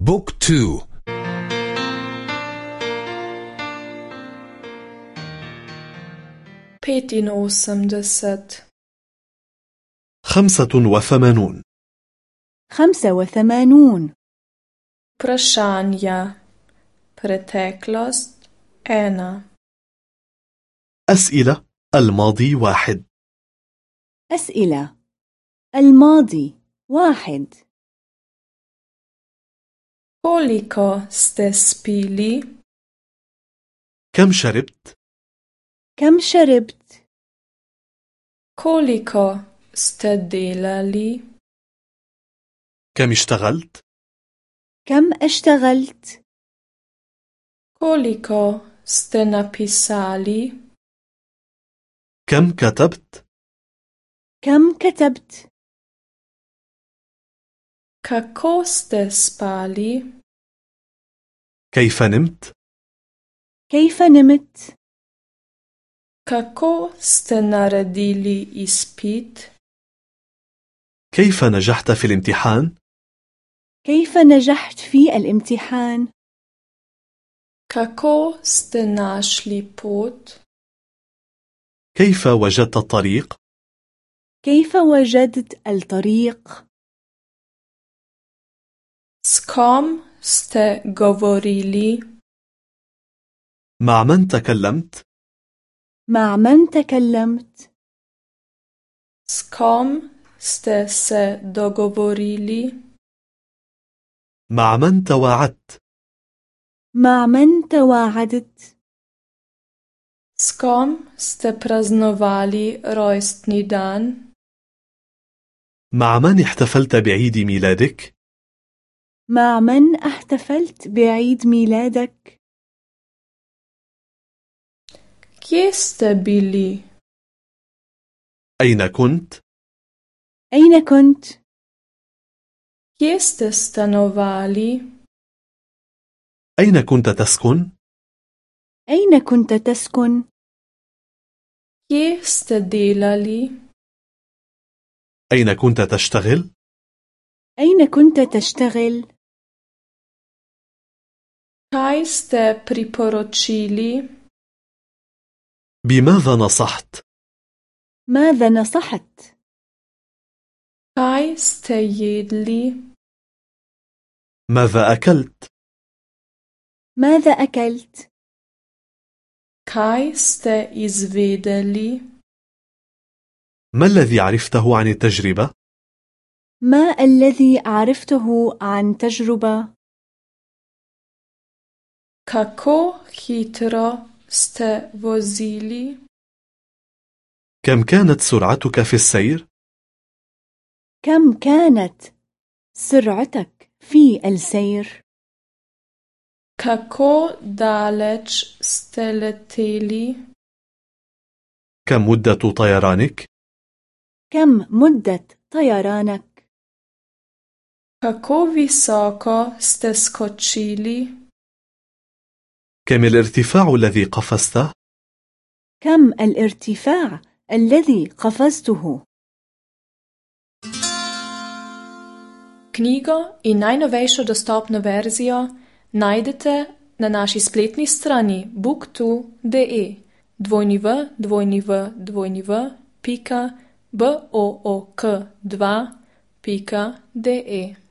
بوك تو. Petinosemdeset خمسة وثمانون. خمسة وثمانون. Vprašanja Preteklost. Ena. أسئلة. الماضي واحد. أسئلة. الماضي واحد. Koliko ste spili? كم شربت؟ كم شربت؟ Koliko ste delali? كم اشتغلت؟ كم اشتغلت؟ Koliko ste napisali? كم كتبت؟ كم كتبت؟ Kako ste spali? كيف نمت؟ كيف نمت؟ Kako ste naredili izpit? كيف نجحت في الامتحان؟ كيف نجحت في الامتحان؟ Kako ste našli pot? كيف وجدت الطريق؟ كيف وجدت الطريق؟ S kom ste govorili? مع من تكلمت؟ مع من تكلمت؟ S kom ste se dogovorili? مع من تواعدت؟ مع من تواعدت؟ S kom ste praznovali rojstni dan? مع من احتفلت بعيد ميلادك؟ مع من احتفلت بعيد ميلادك؟ Ste bili? أين كنت؟ أين كنت؟ Ste stanovali? أين كنت تسكن؟ أين كنت تسكن؟ Ste delali? أين كنت تشتغل؟ أين كنت تشتغل؟ Kaj ste priporočili? بماذا نصحت؟ ماذا نصحت؟ Kaj ste jedli? ماذا أكلت؟ ماذا أكلت؟ Kaj ste izvedeli? ما الذي عرفته عن التجربة؟ ما الذي عرفته عن تجربة؟ Kako hitro ste vozili? كم كانت سرعتك في السير؟ كم كانت سرعتك في السير؟ Kako daleč ste leteli? كم مدة طيرانك؟ كم مدة طيرانك؟ Kako visoko ste skočili? كم الارتفاع الذي قفزته؟ كم الارتفاع الذي قفزته؟ Knjigo in najnovejšo dostopno verzijo najdete na naši spletni strani book2.de www.book2.de